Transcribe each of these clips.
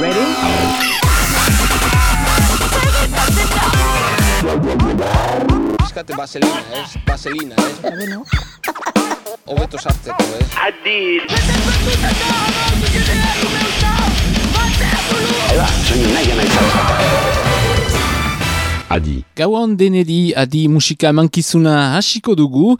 Ready? Eskate vaselina, ez? Vaselina, ez? Bueno, Hobeto sartzeko, ez? Adi. Gauan denedi adi musika mankizuna hasiko dugu,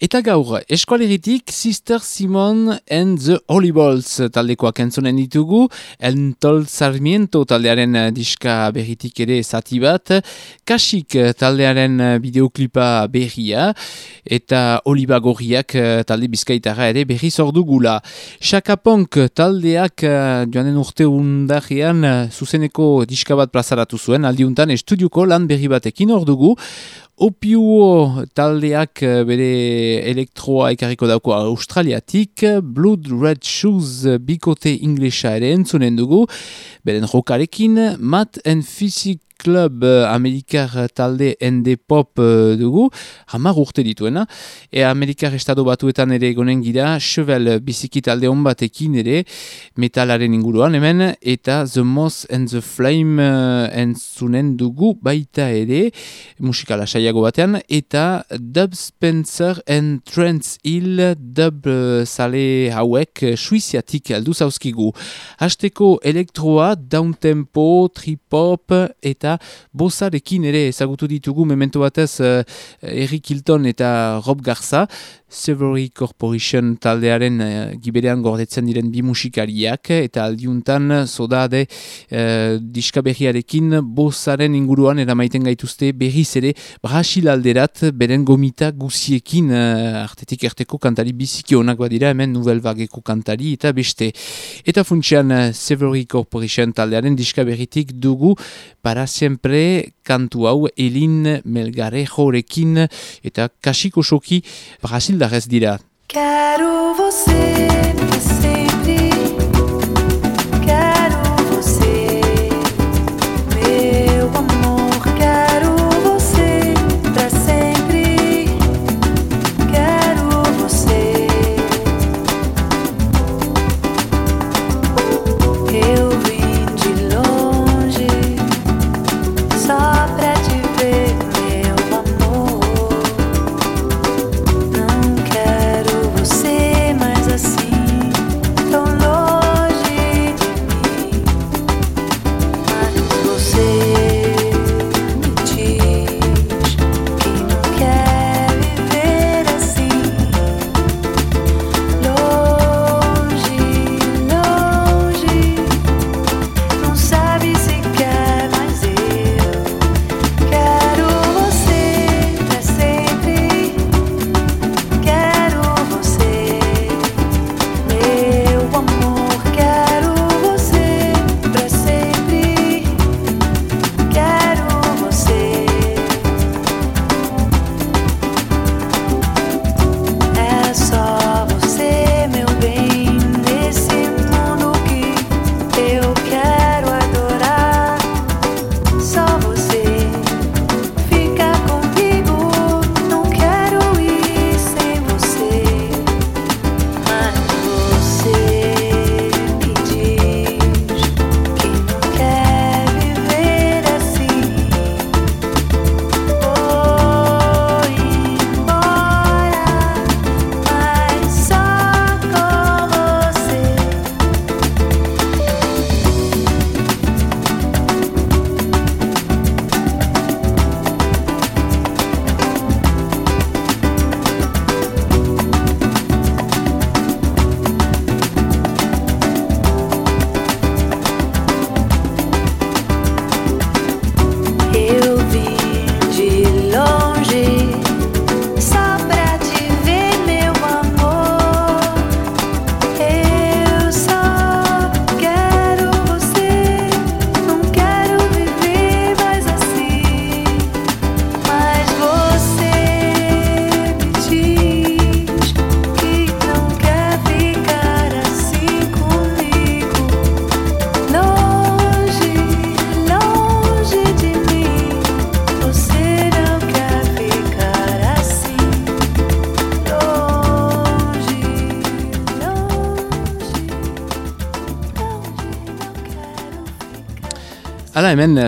eta gaur eskualeritik Sister Simon and the Holy Balls taldekoak entzonen ditugu, Entol Sarmiento taldearen diska berritik ere zati bat, Kasik taldearen bideoklipa berria, eta Oliba Gorriak talde bizkaitara ere berri zordugula. Shaka Punk taldeak eh, joanen urte undarrian zuzeneko diska bat plazaratu zuen, aldiuntan estudioko lan berri batekin hor dugu. Opiuo taldeak eh, bere elektroa ekarriko dauko australiatik, Blood Red Shoes bikote inglesa ere entzunen dugu, beren jokarekin, Matt and Physic Club eh, Amerikar talde ND Pop eh, dugu, hamar urte dituena, e Amerikar estado batuetan ere egonen gira, Chevel biziki talde hon ere, metalaren inguruan hemen, eta The Moss and the Flame uh, entzunen dugu baita ere, musikala saiago batean, eta Dub Spencer and Trans Hill dub uh, sale hauek suiziatik aldu zauzkigu. Hasteko elektroa, downtempo, trip-hop eta bosarekin ere ezagutu ditugu memento batez uh, Eric Hilton eta Rob Garza, Severy Corporation taldearen uh, giberean gordetzen diren bi musikariak eta aldiuntan sodade uh, diska berriarekin bosaren inguruan eramaiten gaituzte berriz ere Brasil alderat beren gomita guziekin uh, artetik erteko kantari biziki onak badira hemen Nouvelle Vageko kantari eta beste. Eta funtsian uh, Severy Corporation taldearen diska berritik dugu para siempre kantu hau Elin Melgarejorekin eta kasiko soki Brasildarrez dira. Quero você pra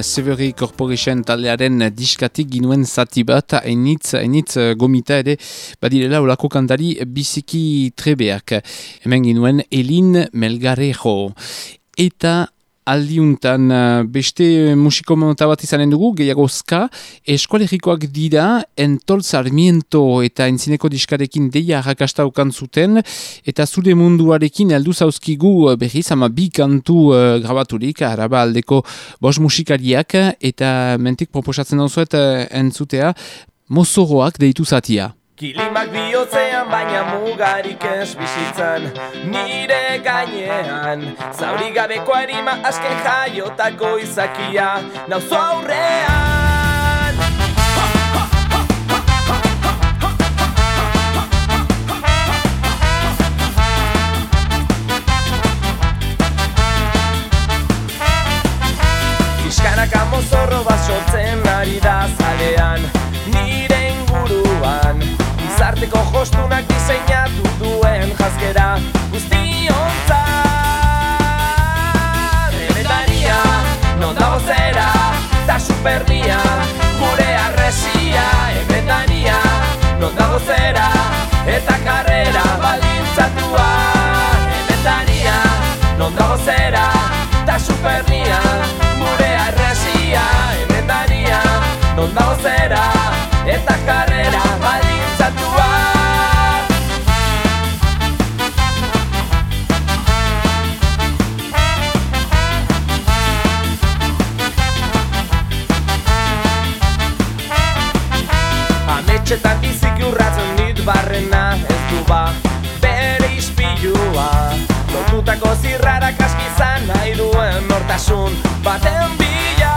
Severi Corporation taldearen diskatik ginuen zati bat, hainitz, hainitz eh, gomita ere badirela olako kantari biziki trebeak. Hemen ginuen Elin Melgarejo. Eta aldiuntan uh, beste musiko monota bat izanen dugu, gehiago ska, eskualerikoak dira, entol zarmiento eta entzineko diskarekin deia harrakasta zuten, eta zure munduarekin heldu zauzkigu uh, berriz, ama bi kantu uh, grabaturik, araba aldeko bos musikariak, eta mentik proposatzen dauzuet uh, entzutea, mozoroak deitu zatia. Kilimak bihotzean baina mugarik ez bizitzan. Nire gainean Zauri gabeko harima asken jaiotako izakia. Nauzo aurrean! Fiskanaka mozorro bat sortzen ari da zalean. Nire inguruan Gizarteko jostunak diseinatu duen jazkera Guztionzat Emetaria, non dago zera Ta supernia, gure arresia Emetaria, non dago zera Eta karrera balintzatua Emetaria, non dago zera Ta supernia, gure arresia Emetaria, non dago zera barrena ez du ba Bere ispilua. Lotutako zirrarak askizan nahi duen nortasun baten bila.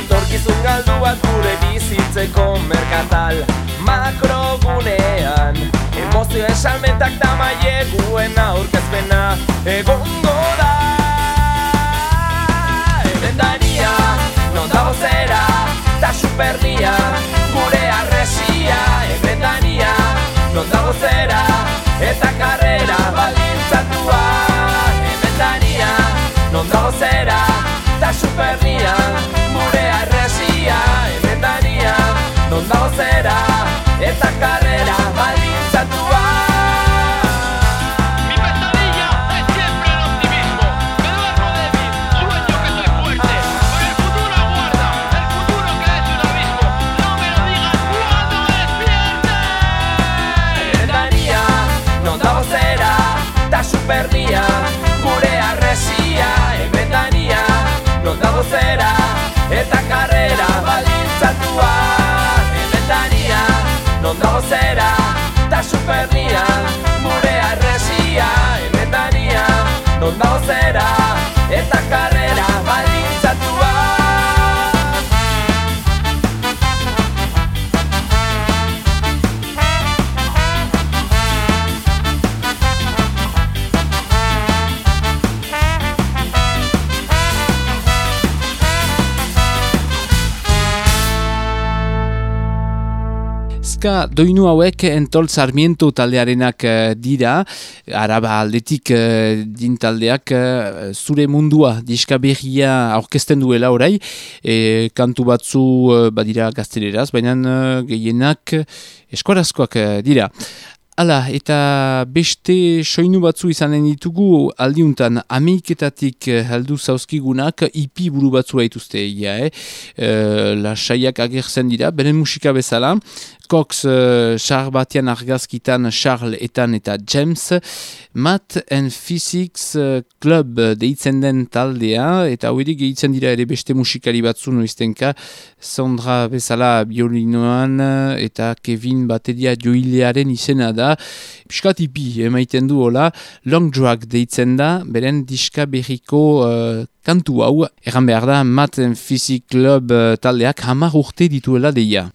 Etorkizun galduak gure bizitzeko merkatal Makrogunean Emozio esalmentak tamaieguen aurkezpena Egongo da. Emendaria, non dago zera Ta supernia, gure arresia Emendaria, non dago zera Eta karrera balintzatua Emendaria, non dago zera Ta supernia, gure arresia Emendaria, non dago zera balintzatua Emendaria, non dago zera Ta supernia, gure arresia Emendaria, non dago zera Ska doinu hauek entol Sarmiento taldearenak eh, dira, araba aldetik uh, din taldeak eh, zure mundua diska berria aurkezten duela orai, e, kantu batzu badira gazteleraz, baina gehienak eskorazkoak uh, dira. Hala, eta beste soinu batzu izanen ditugu aldiuntan Ameriketatik eh, heldu zauzkigunak ipi buru batzu haituzte egia, eh? E, lasaiak agertzen dira, beren musika bezala, Cox uh, Char batian argazkitan Charles etan eta James, Math and Physics Club deitzen den taldea, eta hori gehitzen dira ere beste musikari batzu noiztenka, Sandra bezala biolinoan eta Kevin bateria joilearen izena da, piskat ipi emaiten du hola, Long Drag deitzen da, beren diska berriko uh, kantu hau, erran behar da and Physics Club uh, taldeak hamar urte dituela deia.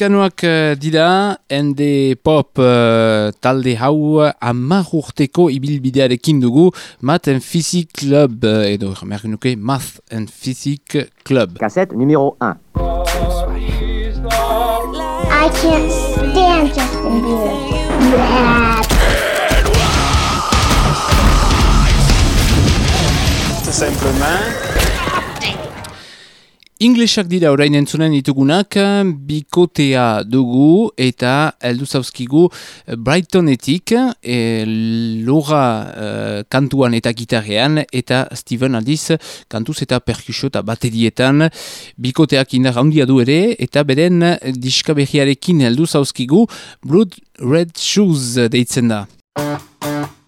Balkanoak euh, dira, ende pop uh, talde hau amar urteko ibilbidearekin dugu Math and Physics Club, euh, edo nuke Math and Physics Club. Cassette numéro 1. I can't stand Justin Bieber. Tout simplement... Inglesak dira orain entzunen ditugunak, bikotea dugu eta heldu zauzkigu Brightonetik, eh, e, loga e, eh, kantuan eta gitarrean, eta Steven aldiz kantuz eta perkusio eta baterietan bikoteak indar handia du ere, eta beren diskaberriarekin heldu zauzkigu Blood Red Shoes deitzen da. Blood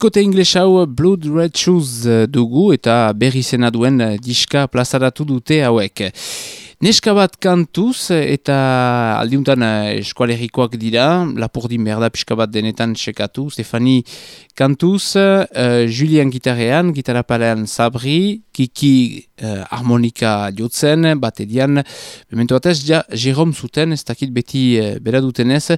Bikote ingles hau Blood Red Shoes eh, dugu eta berri zena duen eh, diska plazaratu dute hauek. Neska bat kantuz eta aldiuntan eh, eskualerikoak dira, lapurdin behar da pixka bat denetan sekatu, Stefani kantuz, uh, Julian gitarrean, gitarra palean Sabri, Kiki uh, harmonika jotzen, batedian, memento batez, ja, Jerome zuten, ez dakit beti uh, bera dutenez,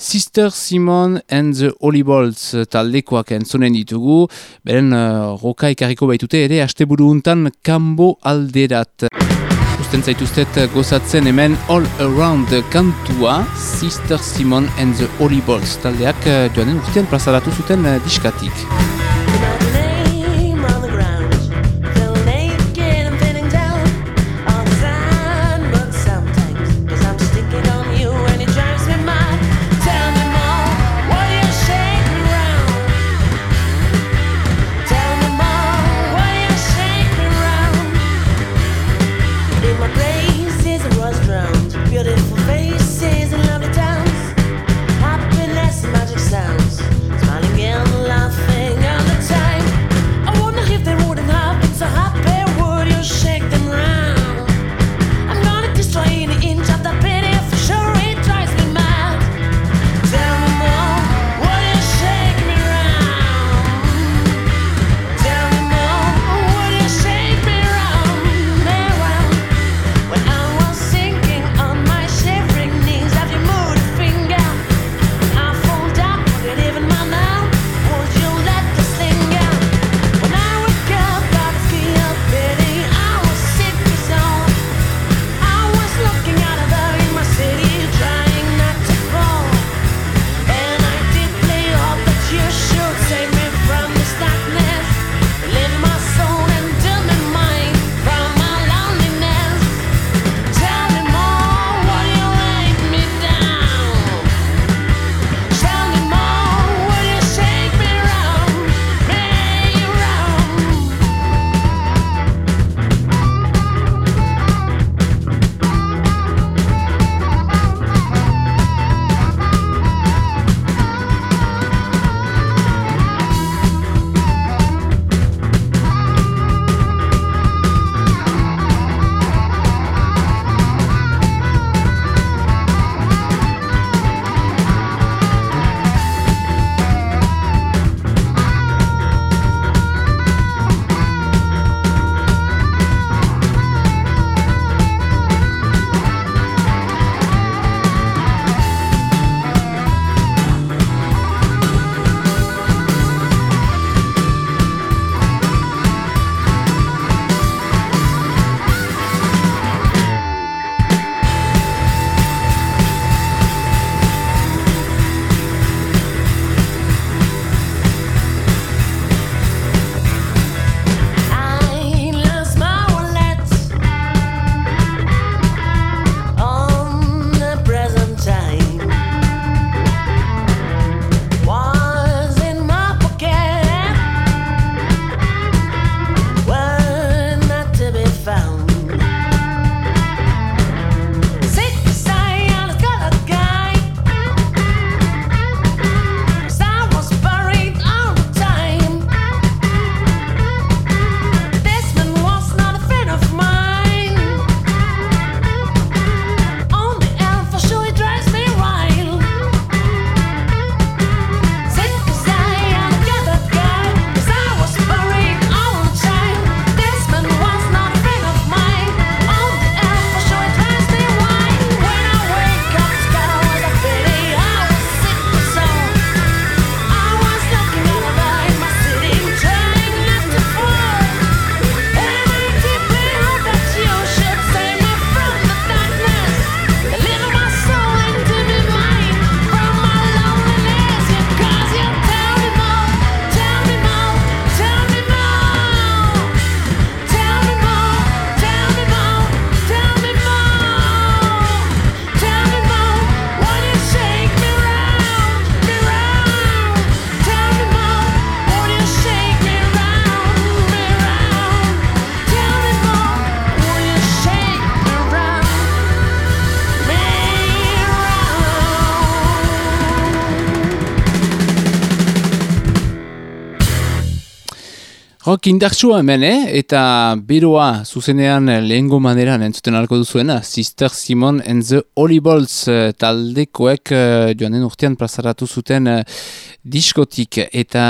Sister Simon and the Holy Bolts taldekoak entzonen ditugu, beren uh, roka ikarriko baitute ere, asteburu untan kanbo alderat. Usten zaituztet gozatzen hemen All Around kantua Sister Simon and the Holy Balls taldeak eh, joanen urtean plazaratu zuten eh, diskatik. Rock indartsua hemen, eh? eta beroa zuzenean lehengo maneran entzuten alko duzuena, Sister Simon and the Olibolts eh, taldekoek eh, joan den urtean plazaratu zuten eh, diskotik, eta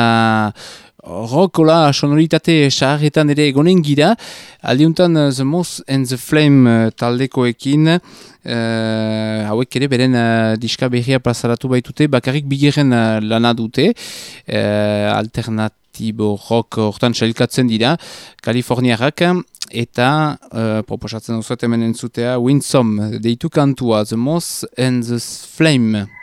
rockola sonoritate saharretan ere egonen gira, aldiuntan eh, The Moth and the Flame eh, taldekoekin, eh, hauek ere beren uh, diska berria plazaratu baitute, bakarrik bigeren uh, lana dute, uh, alternatibo rock hortan sailkatzen dira, Kaliforniarrak, eta uh, proposatzen duzuet hemen entzutea, Winsome, deitu kantua, The Moth and the Flame.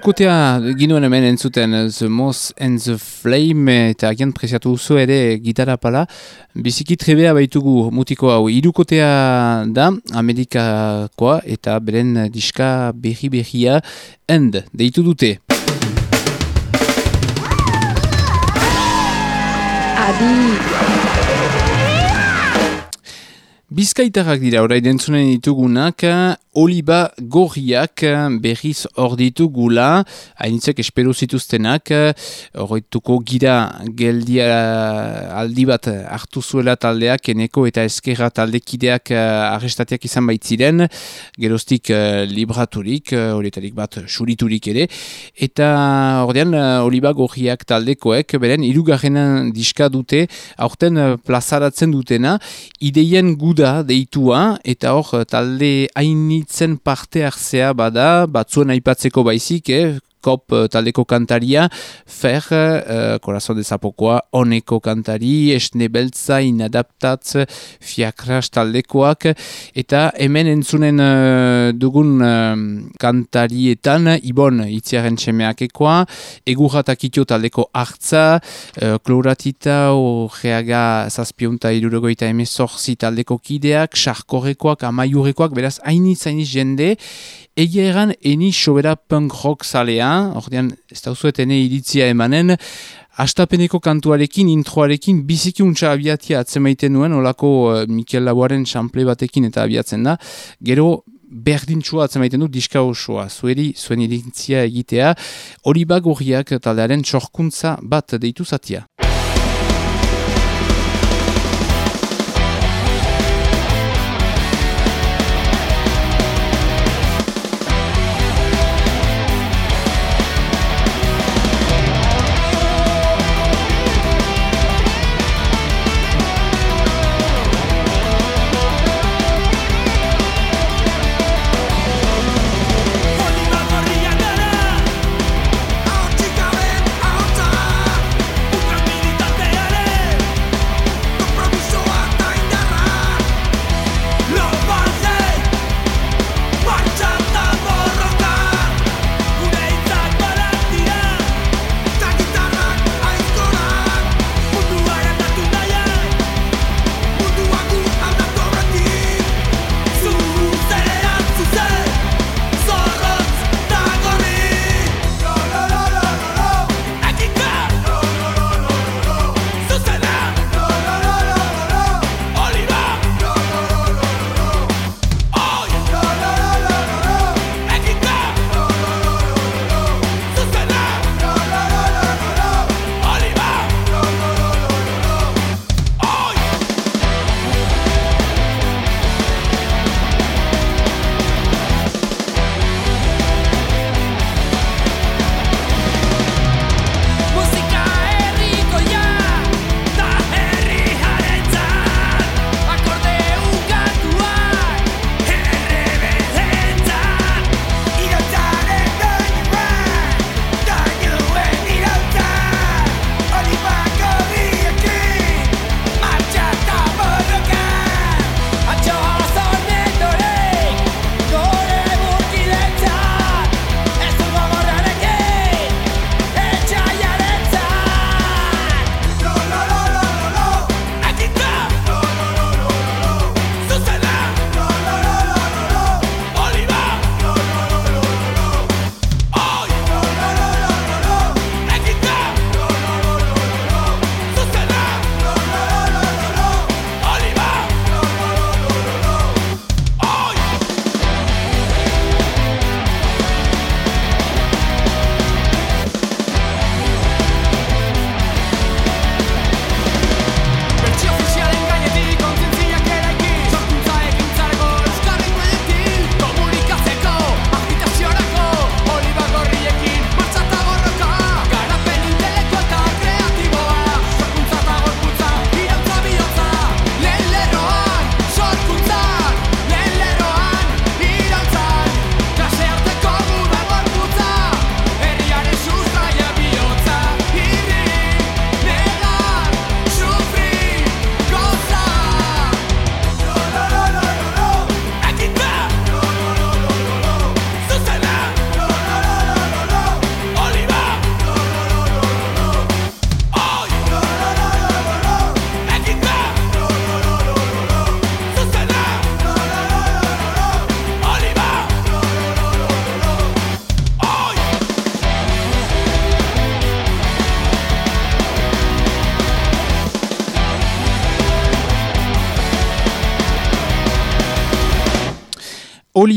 Irukotea ginuen hemen entzuten The Moth and the Flame eta agian preziatu duzu ere gitarra pala. Biziki trebea baitugu mutiko hau. Irukotea da Amerikakoa eta beren diska berri berria End deitu dute. Bizkaitarrak dira orain entzunen ditugunak Oliba gorriak eh, berriz hor ditugula, hainitzek espero zituztenak, eh, horretuko gira geldia aldi bat hartu zuela taldeak, eneko eta eskerra taldekideak arrestatiak izan baitziren, geroztik libraturik, horietarik bat suriturik ere, eta ordean Oliba gorriak taldekoek, beren irugarrenan diska dute, aurten plazaratzen dutena, ideien guda deitua, eta hor talde hainitzen parte hartzea bada, batzuen aipatzeko baizik, eh, kop eh, taldeko kantaria, fer, uh, korazon dezapokoa, oneko kantari, esne beltza, inadaptatz, fiakras taldekoak, eta hemen entzunen uh, dugun uh, kantarietan, ibon itziaren txemeakekoa, egurratakitio taldeko hartza, uh, kloratita, orreaga zazpionta irurogoita emezorzi taldeko kideak, sarkorekoak, amaiurekoak, beraz, hainitz hainitz jende, Egia egan, eni sobera punk rock zalea, ordean, ez dauzuet ene iritzia emanen, astapeneko kantuarekin, introarekin, biziki untsa abiatia atzemaiten nuen, olako uh, Mikel Laboaren xample batekin eta abiatzen da, gero, berdintxua atzemaiten du diska osoa, zueri, zuen iritzia egitea, hori bagorriak taldearen txorkuntza bat deitu zatia.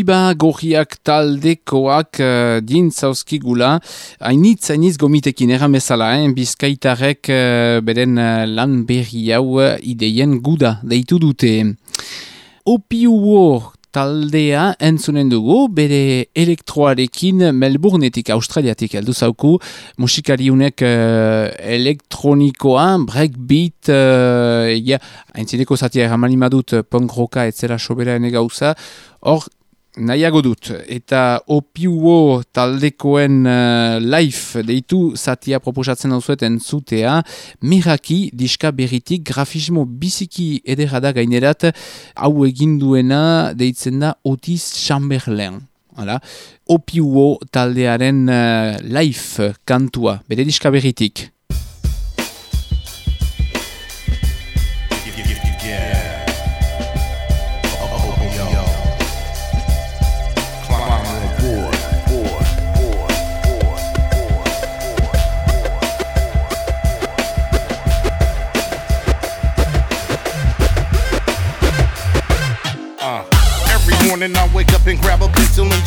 Oliba gorriak taldekoak uh, din zauzkigula, hainitz, hainitz gomitekin erramezala, eh? bizkaitarek uh, beren uh, lan berri hau uh, ideien guda deitu dute. Opiuo taldea entzunen dugu, bere elektroarekin Melbourneetik, Australiatik heldu zauku, musikariunek uh, elektronikoa, breakbeat, uh, ja, haintzineko zatia eraman imadut punk rocka etzera sobera ene gauza, hor, nahiago dut, eta opiuo taldekoen uh, live deitu zatia proposatzen hau zueten zutea, miraki diska berritik grafismo biziki edera da gainerat, hau egin duena deitzen da Otis Chamberlain. Hala, opiuo taldearen uh, live kantua, bere diska berritik.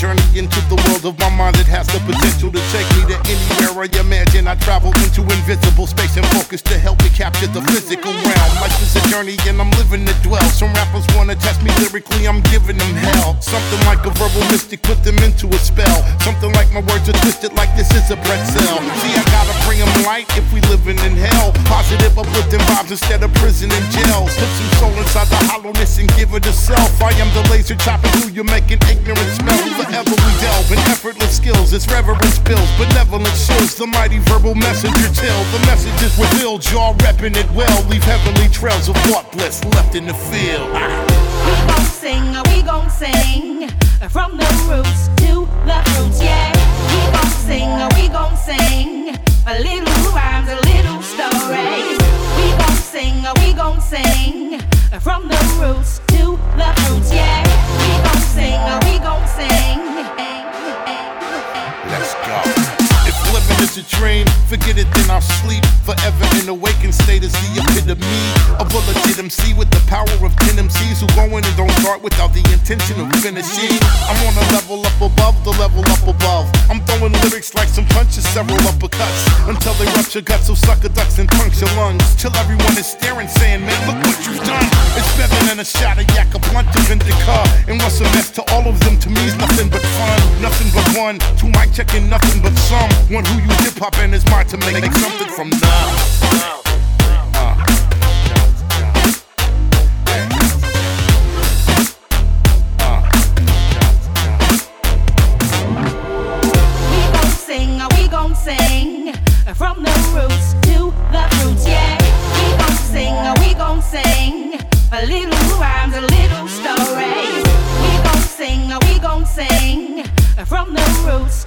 Journey into the of my mind that has the potential to take me to anywhere I imagine. I travel into invisible space and focus to help me capture the physical realm. Life is a journey and I'm living to dwell. Some rappers wanna test me lyrically, I'm giving them hell. Something like a verbal mystic, put them into a spell. Something like my words are twisted like this is a pretzel. See, I gotta bring them light if we living in hell. Positive, uplifting vibes instead of prison and jails. Put some soul inside the hollowness and give it a self. I am the laser chopping through you, making ignorance smell. Forever we delve in effortless skills. It's reverence bills, benevolent shows. The mighty verbal messenger till the message is revealed. Y'all repping it well. Leave heavenly trails of thought bliss left in the field. Ah. We gon' sing, we gon' sing from the roots to the fruits, yeah. We gon' sing, we gon' sing a little rhymes, a little stories. We gon' sing, we gon' sing from the roots to the fruits, yeah. We gon' sing, we gon' sing. Wow is a dream, forget it, then I'll sleep. Forever in awakened state is the epitome of a legit MC with the power of 10 MCs who go in and don't start without the intention of finishing. I'm on a level up above the level up above. I'm throwing lyrics like some punches, several uppercuts until they rupture guts, so sucker ducks and puncture lungs. Till everyone is staring, saying, Man, look what you've done. It's better than a shot of yak, a blunt of indica. And what's a mess to all of them to me is nothing but fun. Nothing but one. Two mic checking, nothing but some. One who use hip hop and his mind to make, something from none. We gon' sing, we gon' sing from the roots to the fruits, yeah. We gon' sing, we gon' sing a little rhymes, a little stories. We gon' sing, we gon' sing from the roots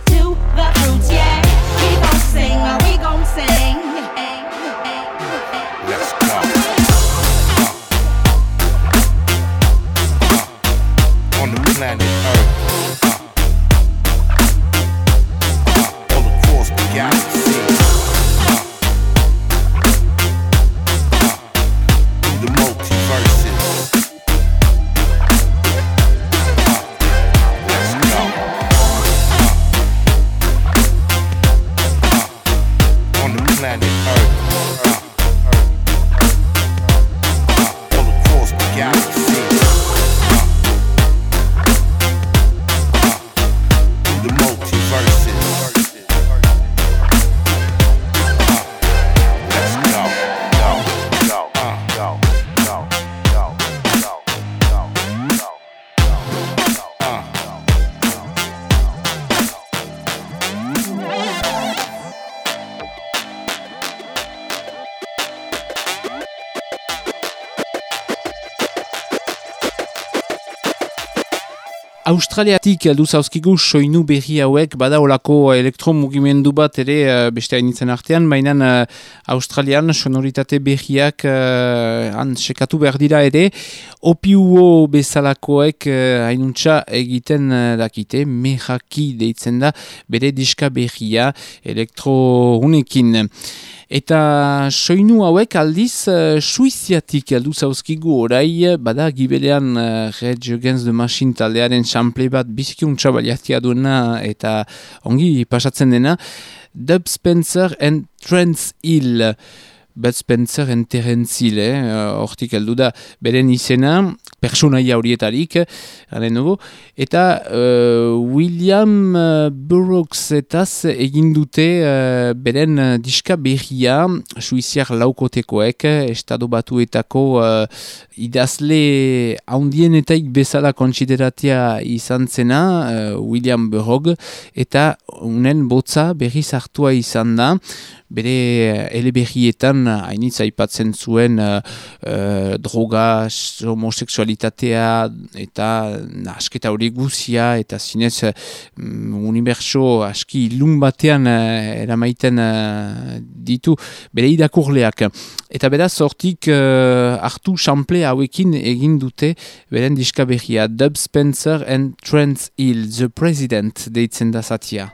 Australiatik aldu zauzkigu soinu berri hauek bada olako elektromugimendu bat ere uh, beste hainitzen artean, baina uh, Australian sonoritate berriak uh, han sekatu behar dira ere, opiuo bezalakoek uh, hainuntza egiten uh, dakite, mehaki deitzen da, bere diska berria elektrohunekin. Eta soinu hauek aldiz uh, suiziatik aldu zauzkigu orai, bada gibelean uh, Red Against the Machine taldearen sample bat bizikiuntza baliatia duena eta ongi pasatzen dena. Dub Spencer and Trans Hill. Bud Spencer and Terence Hill, eh? hortik heldu da beren izena, personaia horietarik, garen dugu. Eta uh, William uh, Burroughs etaz egin dute uh, beren diska berria, suiziar laukotekoek, estado batuetako uh, idazle haundienetaik bezala kontsideratia izan zena, uh, William Burroughs, eta unen botza berriz hartua izan da, bere eleberrietan hainitza aipatzen zuen uh, droga, homoseksualitatea eta asketa hori guzia eta zinez um, unibertso aski ilun batean uh, eramaiten uh, ditu bere irakurleak. Eta beraz hortik uh, hartu sample hauekin egin dute beren diska berria Dub Spencer and Trent Hill, The President deitzen da zatia.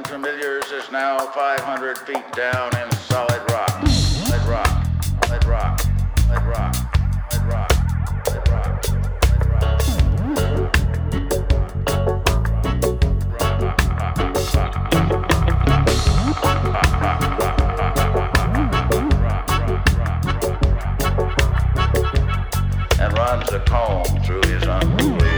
And familiars, is now 500 feet down in solid rock. Solid rock. Solid rock. Solid rock. And runs a comb through his unruly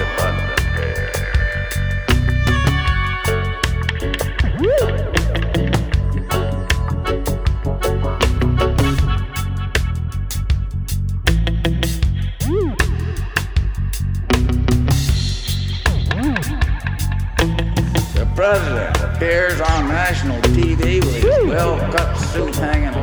president appears on national TV with his well-cut suit hanging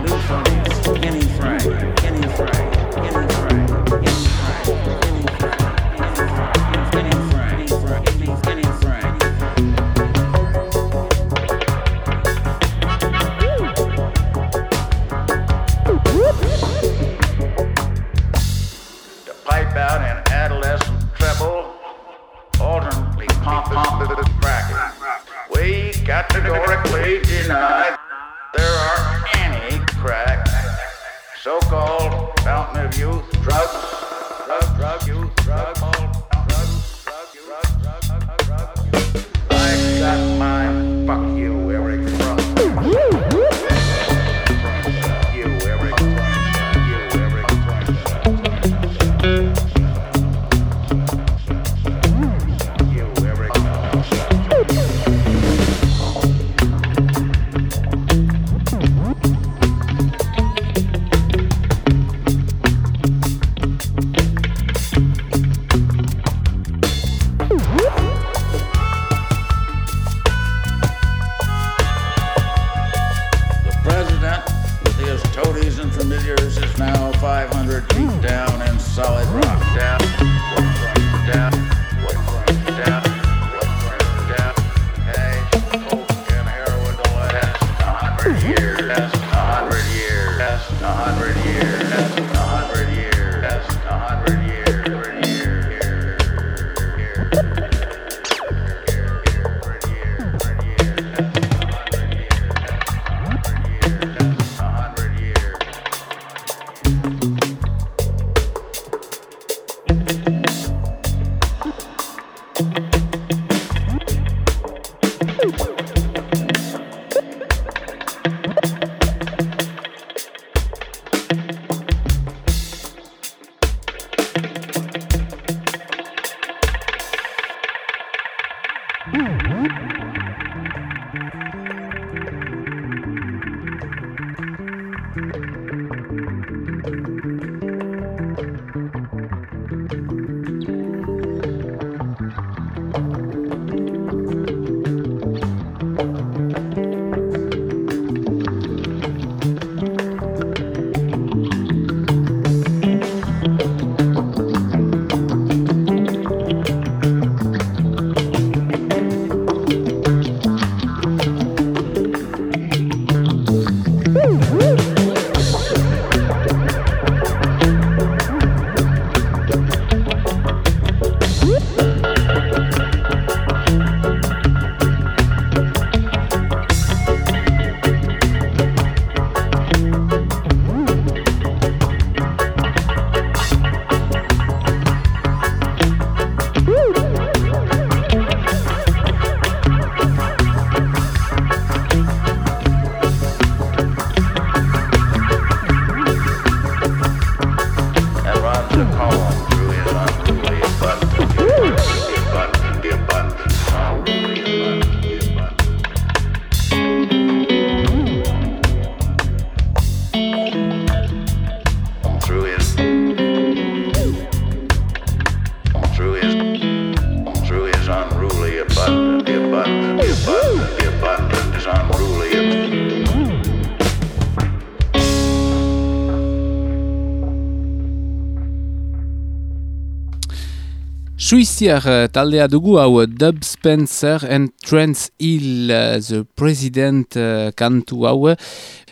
Suiziar eh, taldea dugu hau Dub Spencer and Trans Hill eh, The President eh, kantu hau.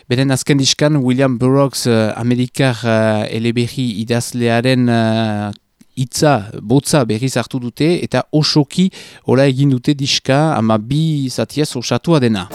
Beren azken diskan William Burroughs eh, Amerikar eh, eleberri idazlearen eh, hitza, botza berriz hartu dute eta osoki hola egin dute diska ama bi zatiaz osatua dena.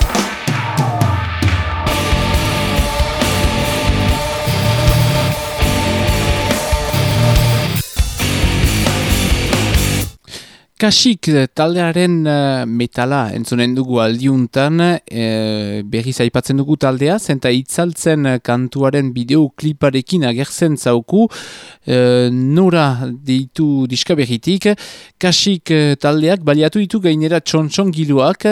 Kasik eh, taldearen eh, metala entzunen dugu aldiuntan, e, berriz aipatzen dugu taldea, zenta itzaltzen kantuaren bideokliparekin agertzen zauku, e, nora deitu diska berritik, kasik taldeak baliatu ditu gainera txontxon giluak,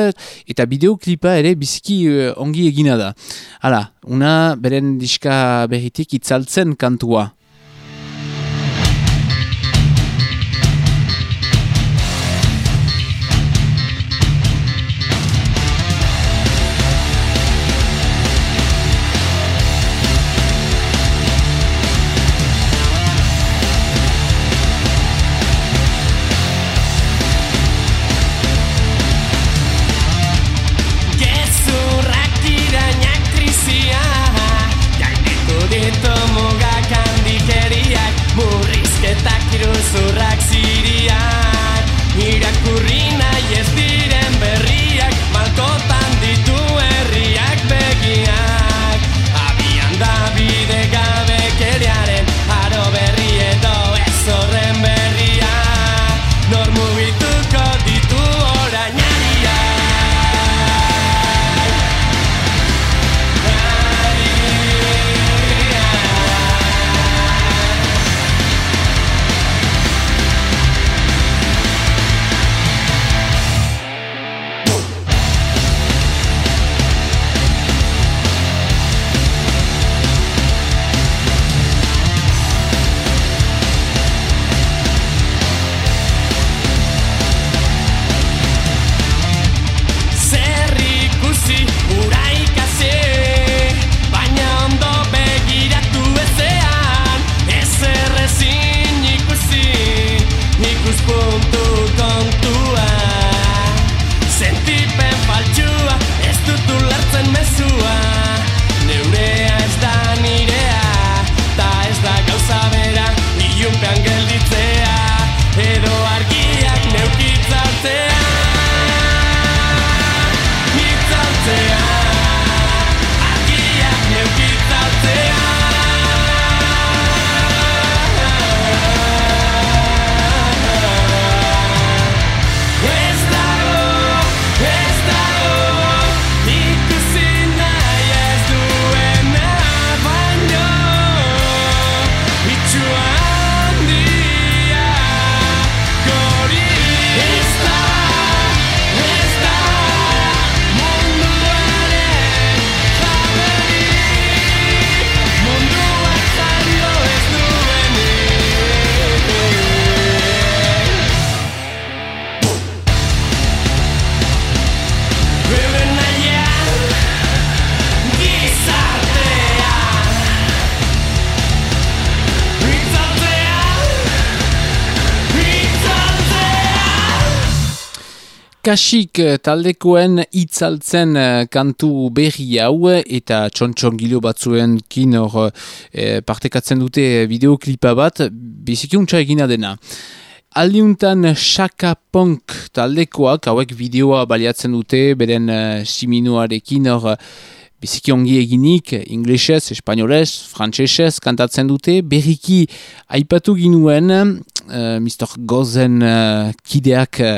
eta bideoklipa ere biziki ongi egina da. Hala, una beren diska berritik itzaltzen kantua. Kasik eh, taldekoen itzaltzen eh, kantu berri hau eta txontxon gilo batzuen kin hor eh, partekatzen dute videoklipa bat bizikiuntza egina dena. Aldiuntan Shaka Punk taldekoak hauek bideoa baliatzen dute beren siminuarekin hor biziki ongi eginik, inglesez, espainolez, frantsesez kantatzen dute, berriki aipatu ginuen, uh, Mr. Gozen uh, kideak uh,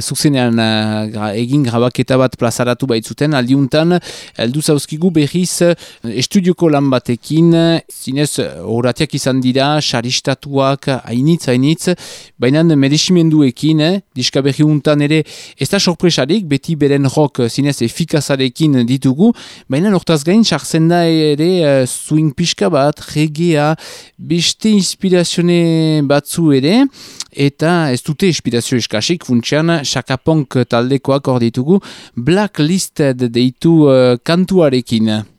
zuzenean uh, gra, egin grabaketa bat plazaratu baitzuten, aldiuntan, heldu zauzkigu berriz uh, estudioko lan batekin, zinez horatiak izan dira, saristatuak, hainitz, hainitz, baina meresimenduekin, eh, diska berri untan ere, ez da sorpresarik, beti beren eh, zinez efikazarekin ditugu, baina hortaz gain sartzen da ere uh, swing pixka bat, regea, beste inspirazione batzu ere, eta ez dute inspirazio eskasik, funtsian, Shakapunk taldekoak hor ditugu, Blacklisted deitu uh, kantuarekin.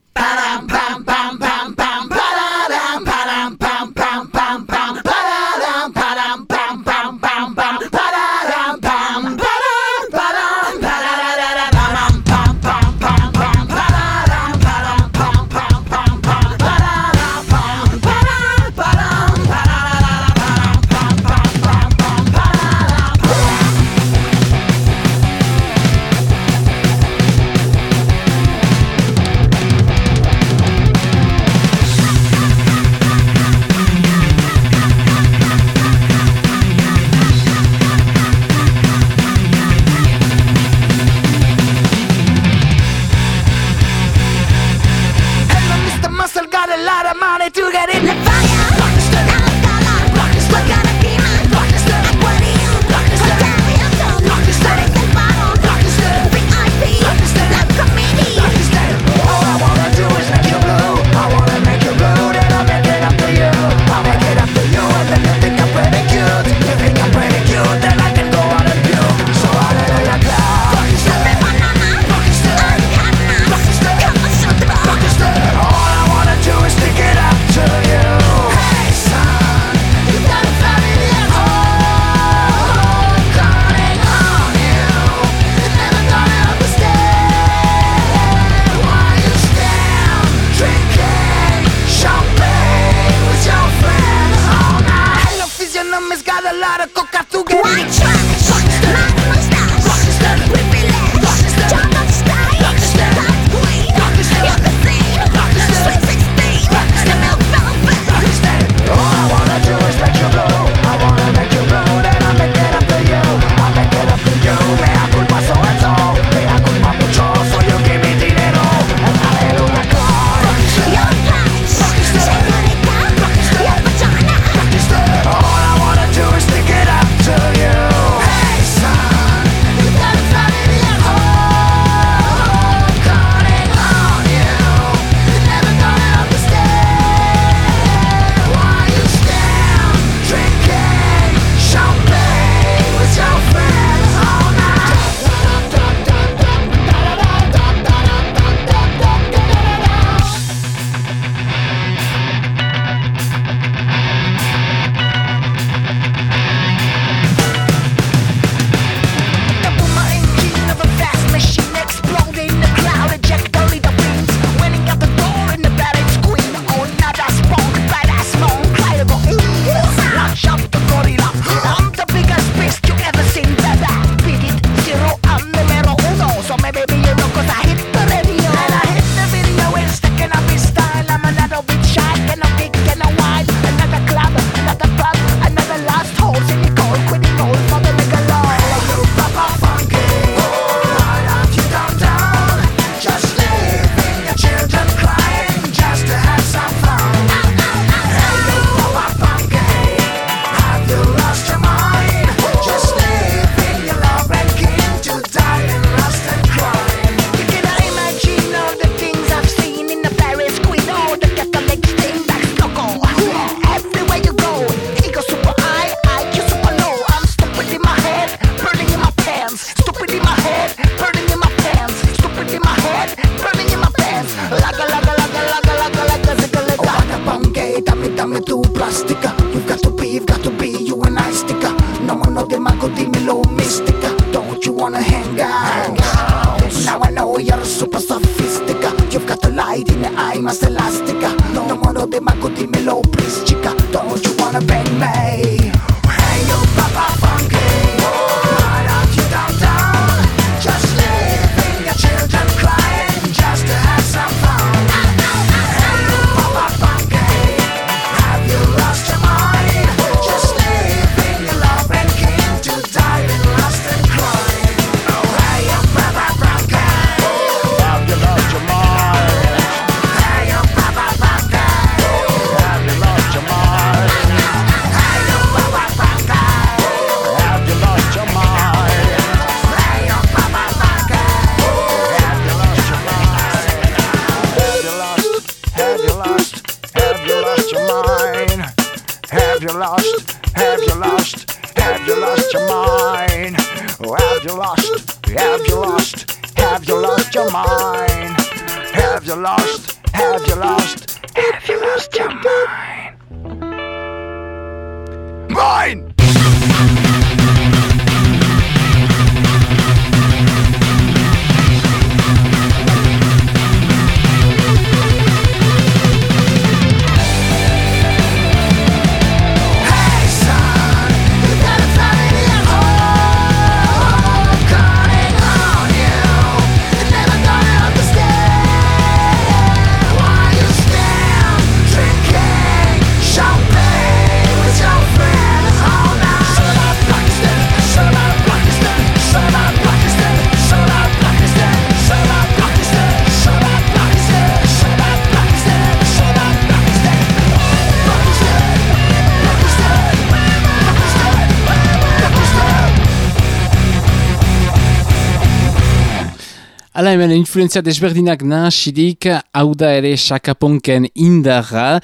Hala hemen, influenzia desberdinak nahasidik, hau da ere sakaponken indarra.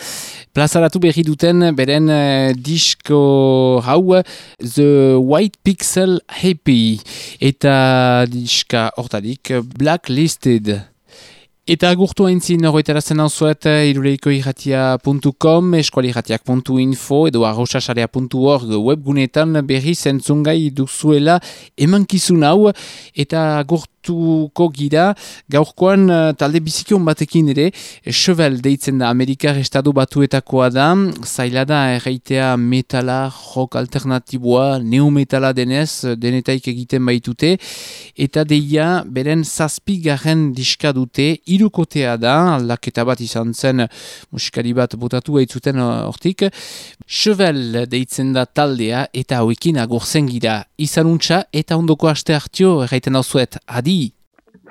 Plazaratu berri duten, beren uh, disko hau, The White Pixel Happy, eta diska hortadik Blacklisted. Eta agurtu haintzin horretarazen hau zuet iruleikoirratia.com, eskualirratiak.info edo arrosasarea.org webgunetan berri zentzungai duzuela emankizun hau. Eta agurtu aritzuko gira. Gaurkoan eh, talde bizikion batekin ere eh, Chevel deitzen da Amerikar Estadu Batuetakoa da. Zaila da erreitea metala rock alternatiboa neometala denez eh, denetaik egiten baitute. Eta deia beren zazpigaren diska dute irukotea da aldaketa bat izan zen musikari bat botatu haitzuten hortik. Chevel deitzen da taldea eta hauekin agorzen gira. Izanuntza eta ondoko aste hartio erraiten hau zuet. Adi.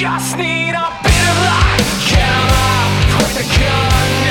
just need a bit of light. Can I quit the gun?